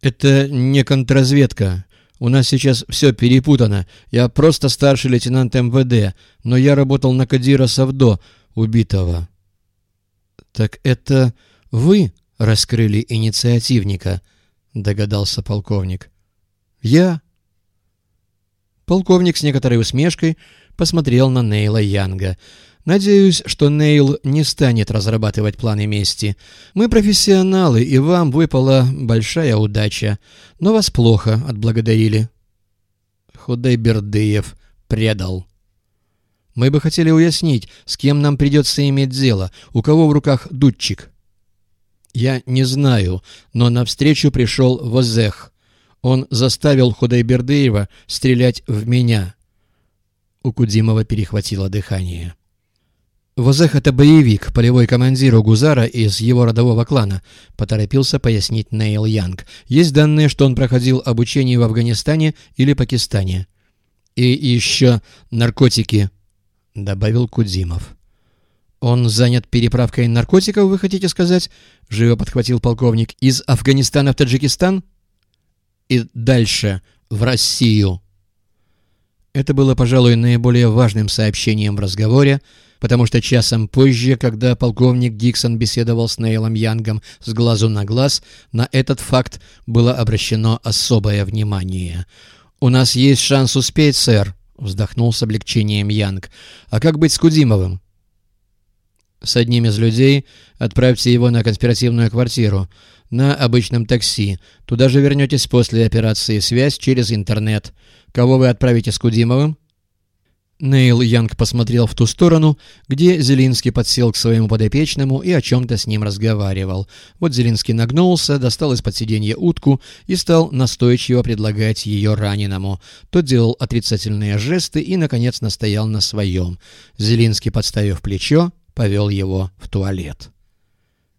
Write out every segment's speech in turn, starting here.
«Это не контрразведка. У нас сейчас все перепутано. Я просто старший лейтенант МВД, но я работал на Кадира Савдо, убитого». «Так это вы раскрыли инициативника?» — догадался полковник. «Я?» Полковник с некоторой усмешкой посмотрел на Нейла Янга. «Надеюсь, что Нейл не станет разрабатывать планы мести. Мы профессионалы, и вам выпала большая удача. Но вас плохо отблагодарили». Худайбердыев предал. «Мы бы хотели уяснить, с кем нам придется иметь дело, у кого в руках дудчик». «Я не знаю, но навстречу пришел Возех. Он заставил Худайбердыева стрелять в меня». У Кудимова перехватило дыхание. «Возех — это боевик, полевой командир у Гузара из его родового клана», — поторопился пояснить Нейл Янг. «Есть данные, что он проходил обучение в Афганистане или Пакистане». «И еще наркотики», — добавил Кудимов. «Он занят переправкой наркотиков, вы хотите сказать?» — живо подхватил полковник. «Из Афганистана в Таджикистан?» и дальше в Россию. Это было, пожалуй, наиболее важным сообщением в разговоре, потому что часом позже, когда полковник Диксон беседовал с Нейлом Янгом с глазу на глаз, на этот факт было обращено особое внимание. «У нас есть шанс успеть, сэр», — вздохнул с облегчением Янг. «А как быть с Кудимовым?» «С одним из людей отправьте его на конспиративную квартиру на обычном такси. Туда же вернетесь после операции «Связь» через интернет. Кого вы отправите с Кудимовым?» Нейл Янг посмотрел в ту сторону, где Зелинский подсел к своему подопечному и о чем-то с ним разговаривал. Вот Зелинский нагнулся, достал из-под сиденья утку и стал настойчиво предлагать ее раненому. Тот делал отрицательные жесты и, наконец, настоял на своем. Зелинский, подставив плечо, повел его в туалет.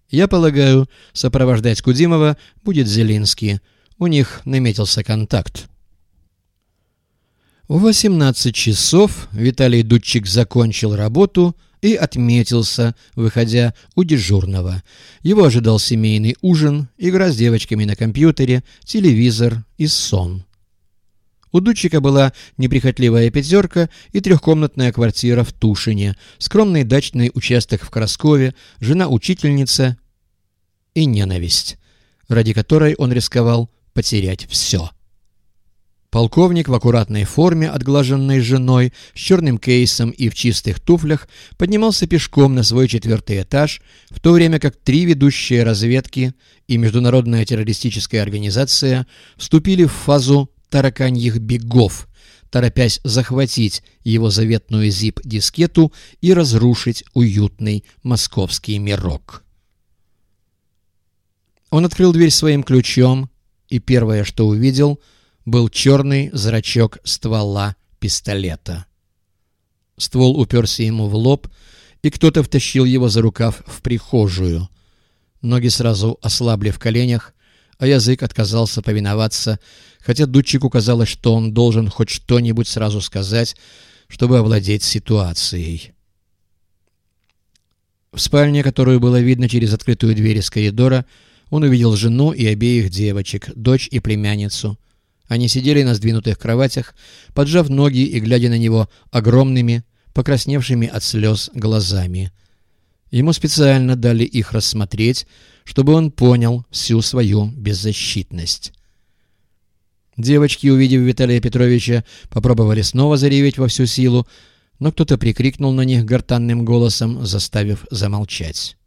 Я полагаю, сопровождать Кудимова будет Зелинский. У них наметился контакт. В 18 часов Виталий Дудчик закончил работу и отметился, выходя у дежурного. Его ожидал семейный ужин, игра с девочками на компьютере, телевизор и сон. У Дудчика была неприхотливая пятерка и трехкомнатная квартира в Тушине, скромный дачный участок в Краскове, жена-учительница и ненависть, ради которой он рисковал потерять все. Полковник в аккуратной форме, отглаженной женой, с черным кейсом и в чистых туфлях, поднимался пешком на свой четвертый этаж, в то время как три ведущие разведки и международная террористическая организация вступили в фазу тараканьих бегов, торопясь захватить его заветную зип-дискету и разрушить уютный московский мирок. Он открыл дверь своим ключом, и первое, что увидел, был черный зрачок ствола пистолета. Ствол уперся ему в лоб, и кто-то втащил его за рукав в прихожую. Ноги сразу ослабли в коленях, а язык отказался повиноваться, хотя Дудчику казалось, что он должен хоть что-нибудь сразу сказать, чтобы овладеть ситуацией. В спальне, которую было видно через открытую дверь из коридора, он увидел жену и обеих девочек, дочь и племянницу. Они сидели на сдвинутых кроватях, поджав ноги и глядя на него огромными, покрасневшими от слез глазами. Ему специально дали их рассмотреть, чтобы он понял всю свою беззащитность. Девочки, увидев Виталия Петровича, попробовали снова зареветь во всю силу, но кто-то прикрикнул на них гортанным голосом, заставив замолчать.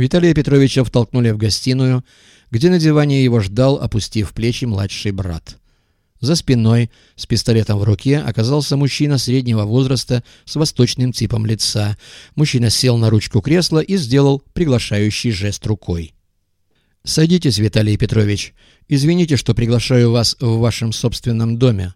Виталия Петровича втолкнули в гостиную, где на диване его ждал, опустив плечи, младший брат. За спиной, с пистолетом в руке, оказался мужчина среднего возраста с восточным типом лица. Мужчина сел на ручку кресла и сделал приглашающий жест рукой. «Садитесь, Виталий Петрович. Извините, что приглашаю вас в вашем собственном доме.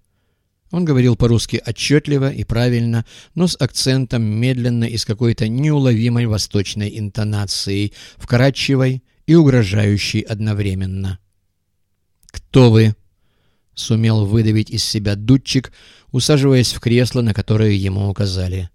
Он говорил по-русски отчетливо и правильно, но с акцентом медленно и с какой-то неуловимой восточной интонацией, вкрадчивой и угрожающей одновременно. «Кто вы?» — сумел выдавить из себя дудчик, усаживаясь в кресло, на которое ему указали.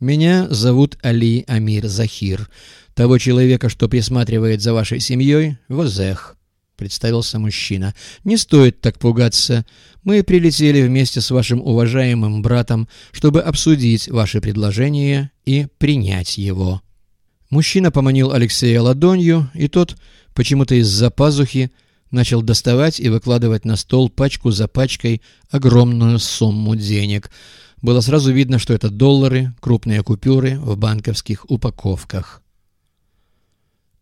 «Меня зовут Али Амир Захир, того человека, что присматривает за вашей семьей, Возех», — представился мужчина. «Не стоит так пугаться. Мы прилетели вместе с вашим уважаемым братом, чтобы обсудить ваше предложение и принять его». Мужчина поманил Алексея ладонью, и тот, почему-то из-за пазухи, начал доставать и выкладывать на стол пачку за пачкой огромную сумму денег. Было сразу видно, что это доллары, крупные купюры в банковских упаковках.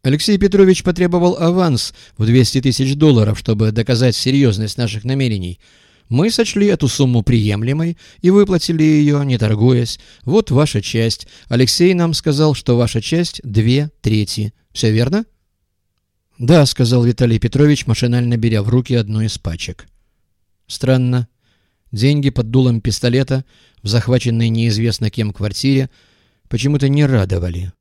Алексей Петрович потребовал аванс в 200 тысяч долларов, чтобы доказать серьезность наших намерений. Мы сочли эту сумму приемлемой и выплатили ее, не торгуясь. Вот ваша часть. Алексей нам сказал, что ваша часть — две трети. Все верно? «Да», — сказал Виталий Петрович, машинально беря в руки одну из пачек. Странно. Деньги под дулом пистолета в захваченной неизвестно кем квартире почему-то не радовали.